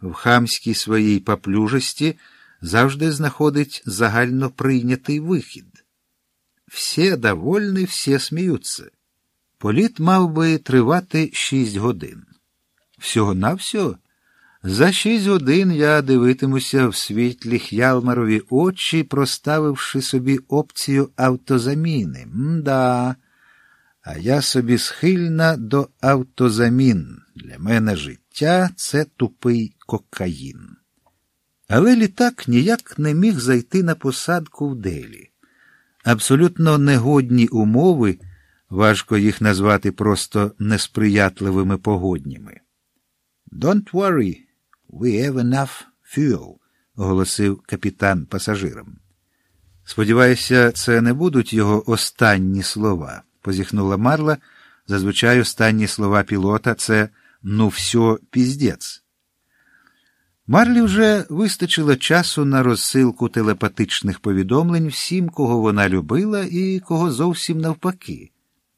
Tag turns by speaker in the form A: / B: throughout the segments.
A: в хамській своїй поплюжості завжди знаходить загально прийнятий вихід. Всі довольні, всі сміються. Політ мав би тривати шість годин. Всього навсього за шість годин я дивитимуся в світлі Х'ялмарові очі, проставивши собі опцію автозаміни. Мда. А я собі схильна до автозамін. Для мене життя це тупий кокаїн. Але літак ніяк не міг зайти на посадку в делі. Абсолютно негодні умови, важко їх назвати просто несприятливими погодніми. Don't worry, we have enough fuel, оголосив капітан пасажирам. Сподіваюся, це не будуть його останні слова, позіхнула Марла. Зазвичай останні слова пілота це ну все, піздець. Марлі вже вистачило часу на розсилку телепатичних повідомлень всім, кого вона любила, і кого зовсім навпаки.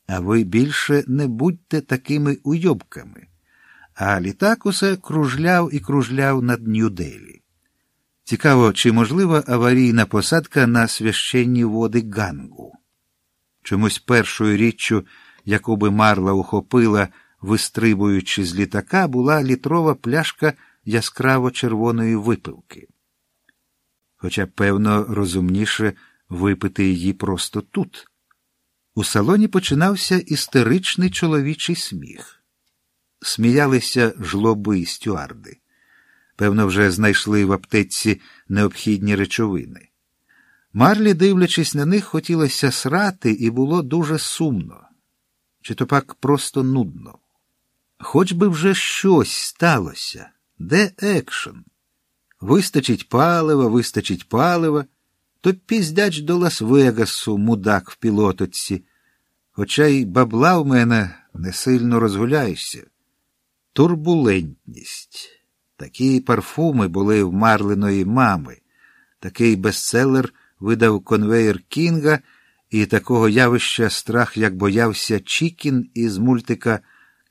A: А ви більше не будьте такими уйобками. А літак усе кружляв і кружляв над Нью-Делі. Цікаво, чи можлива аварійна посадка на священні води Гангу. Чомусь першою річчю, яку би Марла ухопила, вистрибуючи з літака, була літрова пляшка яскраво червоної випивки. Хоча, певно, розумніше випити її просто тут. У салоні починався істеричний чоловічий сміх. Сміялися жлоби і стюарди. Певно, вже знайшли в аптеці необхідні речовини. Марлі, дивлячись на них, хотілося срати, і було дуже сумно, чи то пак просто нудно. Хоч би вже щось сталося. Де екшен? Вистачить палива, вистачить палива, то піздяч до Лас-Вегасу, мудак в пілотоці. Хоча й бабла в мене не сильно розгуляєшся. Турбулентність. Такі парфуми були в Марлиної мами. Такий бестселер видав конвейер Кінга, і такого явища страх, як боявся Чікін із мультика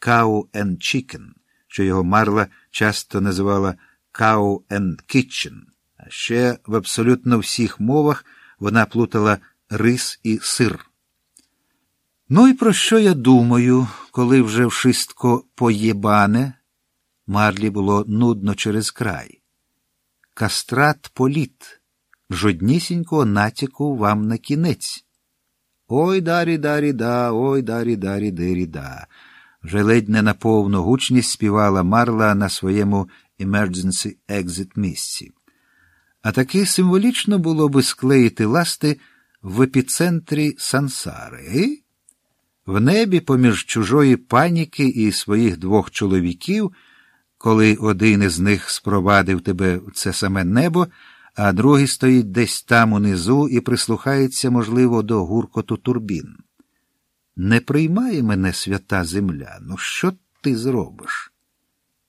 A: Cow and Chicken, що його Марла часто називала Cow and Kitchen. А ще в абсолютно всіх мовах вона плутала рис і сир. Ну і про що я думаю, коли вже вшистко поєбане? Марлі було нудно через край. Кастрат політ, жоднісінького натяку вам на кінець. Ой дарі дарі да, ой дарі дарі дирі да. Вже ледь не на повну гучність співала Марла на своєму emergency exit місці. А таки символічно було би склеїти ласти в епіцентрі сансари. В небі, поміж чужої паніки і своїх двох чоловіків, коли один із них спровадив тебе в це саме небо, а другий стоїть десь там унизу і прислухається, можливо, до гуркоту турбін. Не приймає мене свята земля, ну що ти зробиш?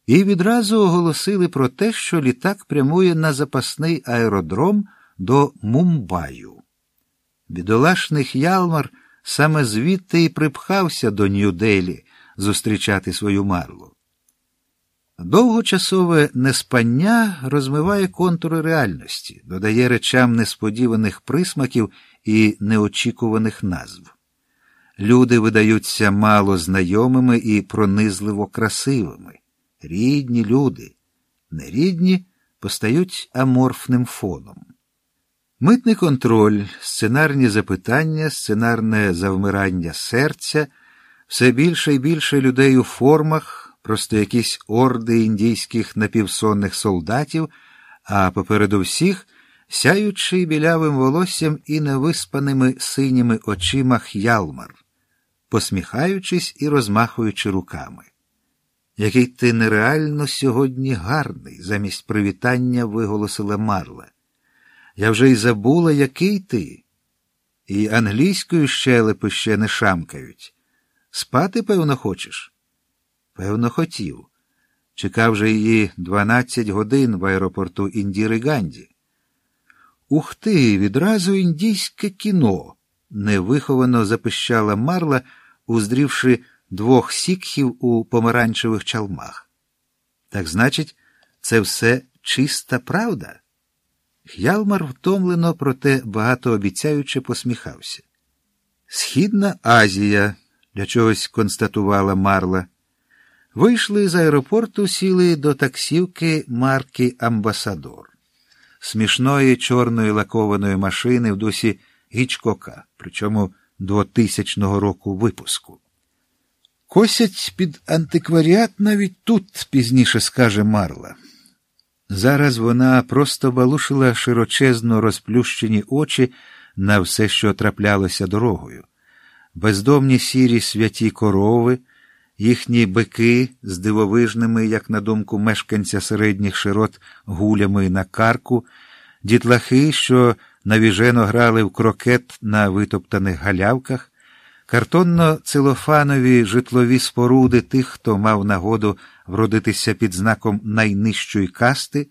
A: І відразу оголосили про те, що літак прямує на запасний аеродром до Мумбаю. Бідолашних Ялмар саме звідти і припхався до Нью-Делі зустрічати свою марлу. Довгочасове неспання розмиває контури реальності, додає речам несподіваних присмаків і неочікуваних назв. Люди видаються мало знайомими і пронизливо красивими. Рідні люди, нерідні постають аморфним фоном. Митний контроль, сценарні запитання, сценарне завмирання серця, все більше і більше людей у формах, просто якісь орди індійських напівсонних солдатів, а попереду всіх сяючий білявим волоссям і невиспаними синіми очима х'ялмар, посміхаючись і розмахуючи руками. Який ти нереально сьогодні гарний, замість привітання виголосила Марла. Я вже й забула, який ти. І англійською щелепи ще не шамкають. Спати, певно, хочеш? Певно, хотів. Чекав же її дванадцять годин в аеропорту Індіри Ганді. Ух ти, відразу індійське кіно, невиховано запищала Марла, уздрівши двох сікхів у помаранчевих чалмах. Так значить, це все чиста правда? Х'ялмар втомлено, проте багатообіцяюче посміхався. Східна Азія, для чогось констатувала Марла. Вийшли з аеропорту, сіли до таксівки марки Амбасадор, смішної чорної лакованої машини в дусі Гічкока, причому 2000 року випуску. Косять під антикваріат навіть тут, пізніше скаже Марла. Зараз вона просто балушила широчезно розплющені очі на все, що траплялося дорогою. Бездомні сірі святі корови, їхні бики з дивовижними, як на думку мешканця середніх широт, гулями на карку, дітлахи, що навіжено грали в крокет на витоптаних галявках, картонно-целофанові житлові споруди тих, хто мав нагоду вродитися під знаком найнижчої касти.